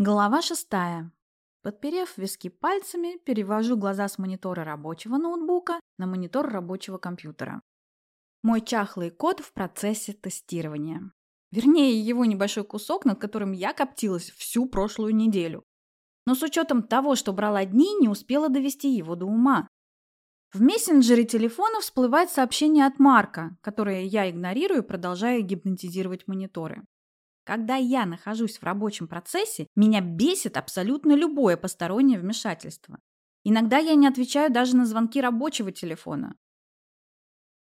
Глава шестая. Подперев виски пальцами, перевожу глаза с монитора рабочего ноутбука на монитор рабочего компьютера. Мой чахлый код в процессе тестирования. Вернее, его небольшой кусок, над которым я коптилась всю прошлую неделю. Но с учетом того, что брала дни, не успела довести его до ума. В мессенджере телефона всплывает сообщение от Марка, которое я игнорирую, продолжая гипнотизировать мониторы. Когда я нахожусь в рабочем процессе, меня бесит абсолютно любое постороннее вмешательство. Иногда я не отвечаю даже на звонки рабочего телефона.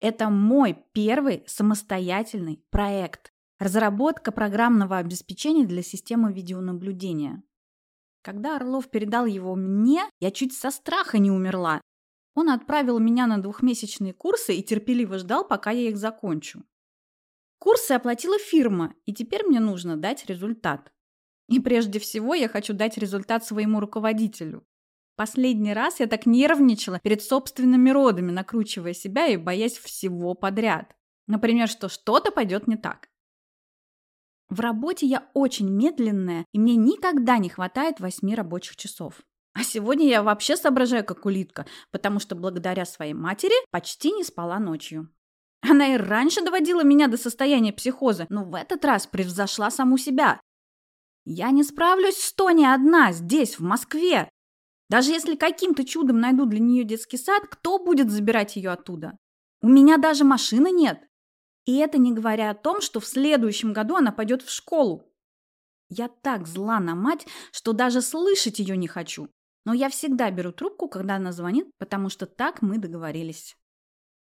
Это мой первый самостоятельный проект. Разработка программного обеспечения для системы видеонаблюдения. Когда Орлов передал его мне, я чуть со страха не умерла. Он отправил меня на двухмесячные курсы и терпеливо ждал, пока я их закончу. Курсы оплатила фирма, и теперь мне нужно дать результат. И прежде всего я хочу дать результат своему руководителю. Последний раз я так нервничала перед собственными родами, накручивая себя и боясь всего подряд. Например, что что-то пойдет не так. В работе я очень медленная, и мне никогда не хватает восьми рабочих часов. А сегодня я вообще соображаю как улитка, потому что благодаря своей матери почти не спала ночью. Она и раньше доводила меня до состояния психоза, но в этот раз превзошла саму себя. Я не справлюсь с Тони одна здесь, в Москве. Даже если каким-то чудом найду для нее детский сад, кто будет забирать ее оттуда? У меня даже машины нет. И это не говоря о том, что в следующем году она пойдет в школу. Я так зла на мать, что даже слышать ее не хочу. Но я всегда беру трубку, когда она звонит, потому что так мы договорились.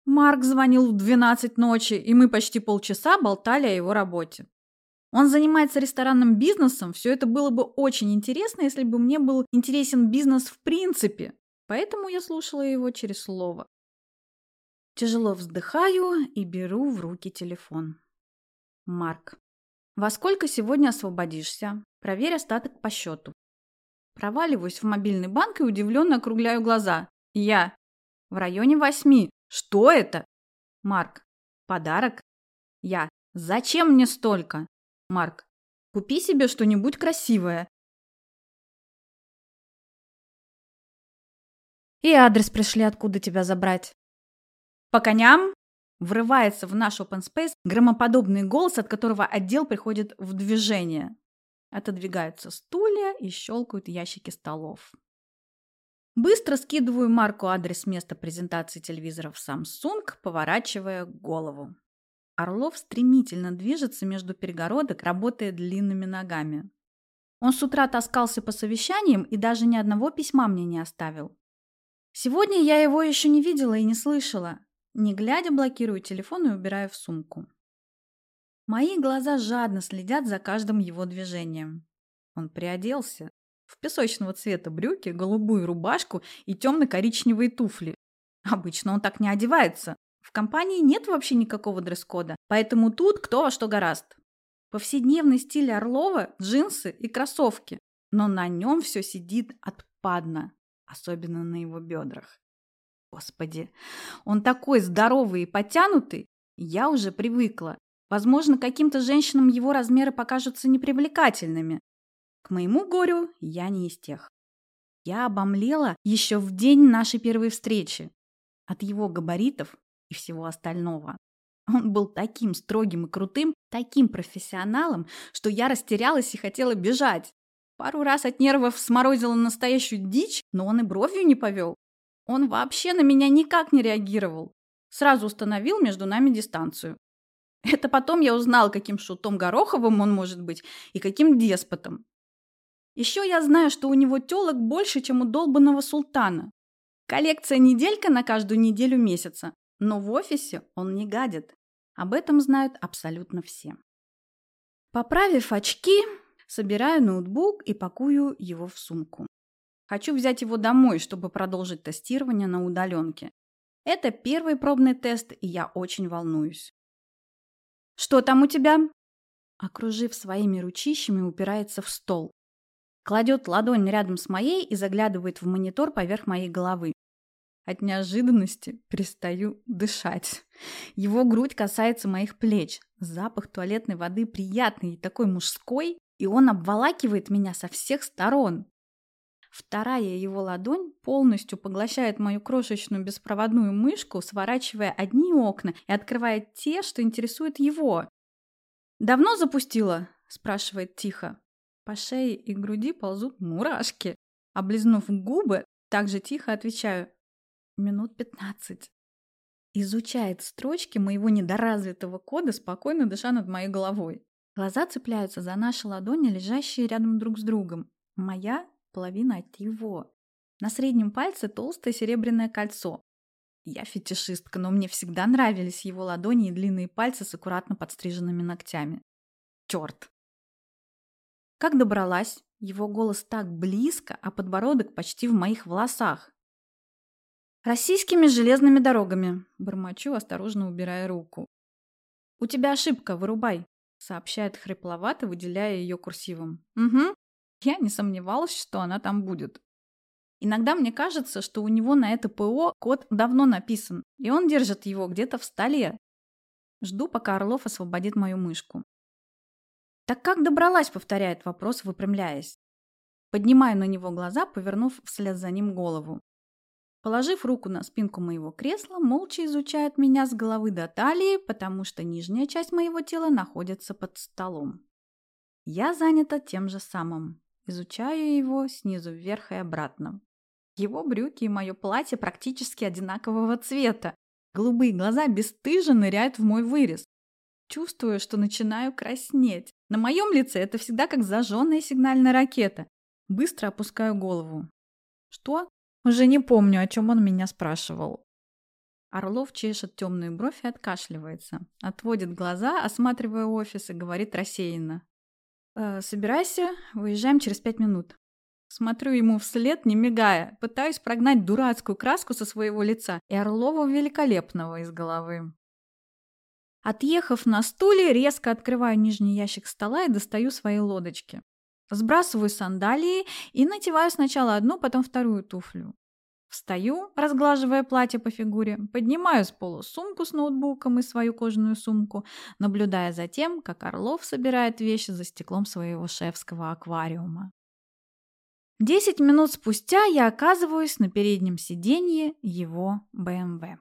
Марк звонил в 12 ночи, и мы почти полчаса болтали о его работе. Он занимается ресторанным бизнесом, все это было бы очень интересно, если бы мне был интересен бизнес в принципе. Поэтому я слушала его через слово. Тяжело вздыхаю и беру в руки телефон. Марк. Во сколько сегодня освободишься? Проверь остаток по счету. Проваливаюсь в мобильный банк и удивленно округляю глаза. Я. В районе восьми. Что это? Марк. Подарок? Я. Зачем мне столько? Марк. Купи себе что-нибудь красивое. И адрес пришли, откуда тебя забрать. По коням? Врывается в наш open space громоподобный голос, от которого отдел приходит в движение. Отодвигаются стулья и щелкают ящики столов. Быстро скидываю Марку адрес места презентации телевизоров Samsung, поворачивая голову. Орлов стремительно движется между перегородок, работая длинными ногами. Он с утра таскался по совещаниям и даже ни одного письма мне не оставил. Сегодня я его еще не видела и не слышала. Не глядя, блокирую телефон и убираю в сумку. Мои глаза жадно следят за каждым его движением. Он приоделся, в песочного цвета брюки, голубую рубашку и темно-коричневые туфли. Обычно он так не одевается. В компании нет вообще никакого дресс-кода, поэтому тут кто во что гораст. Повседневный стиль Орлова – джинсы и кроссовки, но на нем все сидит отпадно, особенно на его бедрах. Господи, он такой здоровый и потянутый, я уже привыкла. Возможно, каким-то женщинам его размеры покажутся непривлекательными, к моему горю я не из тех. Я обомлела еще в день нашей первой встречи от его габаритов и всего остального. Он был таким строгим и крутым, таким профессионалом, что я растерялась и хотела бежать. Пару раз от нервов сморозила настоящую дичь, но он и бровью не повел. Он вообще на меня никак не реагировал. Сразу установил между нами дистанцию. Это потом я узнал, каким шутом Гороховым он может быть и каким деспотом. Еще я знаю, что у него телок больше, чем у долбанного султана. Коллекция неделька на каждую неделю месяца. Но в офисе он не гадит. Об этом знают абсолютно все. Поправив очки, собираю ноутбук и пакую его в сумку. Хочу взять его домой, чтобы продолжить тестирование на удаленке. Это первый пробный тест, и я очень волнуюсь. «Что там у тебя?» Окружив своими ручищами, упирается в стол. Кладет ладонь рядом с моей и заглядывает в монитор поверх моей головы. От неожиданности перестаю дышать. Его грудь касается моих плеч. Запах туалетной воды приятный и такой мужской. и он обволакивает меня со всех сторон. Вторая его ладонь полностью поглощает мою крошечную беспроводную мышку, сворачивая одни окна и открывая те, что интересуют его. «Давно запустила?» – спрашивает тихо. По шее и груди ползут мурашки. Облизнув губы, также тихо отвечаю. Минут пятнадцать. Изучает строчки моего недоразвитого кода, спокойно дыша над моей головой. Глаза цепляются за наши ладони, лежащие рядом друг с другом. Моя половина от его. На среднем пальце толстое серебряное кольцо. Я фетишистка, но мне всегда нравились его ладони и длинные пальцы с аккуратно подстриженными ногтями. Черт! Как добралась? Его голос так близко, а подбородок почти в моих волосах. «Российскими железными дорогами», — бормочу, осторожно убирая руку. «У тебя ошибка, вырубай», — сообщает хрипловато, выделяя ее курсивом. «Угу, я не сомневалась, что она там будет. Иногда мне кажется, что у него на это ПО код давно написан, и он держит его где-то в столе. Жду, пока Орлов освободит мою мышку. «Так как добралась?» — повторяет вопрос, выпрямляясь. Поднимаю на него глаза, повернув вслед за ним голову. Положив руку на спинку моего кресла, молча изучает меня с головы до талии, потому что нижняя часть моего тела находится под столом. Я занята тем же самым. Изучаю его снизу вверх и обратно. Его брюки и мое платье практически одинакового цвета. Голубые глаза бесстыжо ныряют в мой вырез. Чувствую, что начинаю краснеть. На моем лице это всегда как зажженная сигнальная ракета. Быстро опускаю голову. Что? Уже не помню, о чем он меня спрашивал. Орлов чешет темную бровь и откашливается. Отводит глаза, осматривая офис и говорит рассеянно. «Э, «Собирайся, выезжаем через пять минут». Смотрю ему вслед, не мигая, пытаюсь прогнать дурацкую краску со своего лица и Орлова великолепного из головы. Отъехав на стуле, резко открываю нижний ящик стола и достаю свои лодочки. Сбрасываю сандалии и натеваю сначала одну, потом вторую туфлю. Встаю, разглаживая платье по фигуре, поднимаю с пола сумку с ноутбуком и свою кожаную сумку, наблюдая за тем, как Орлов собирает вещи за стеклом своего шефского аквариума. Десять минут спустя я оказываюсь на переднем сиденье его БМВ.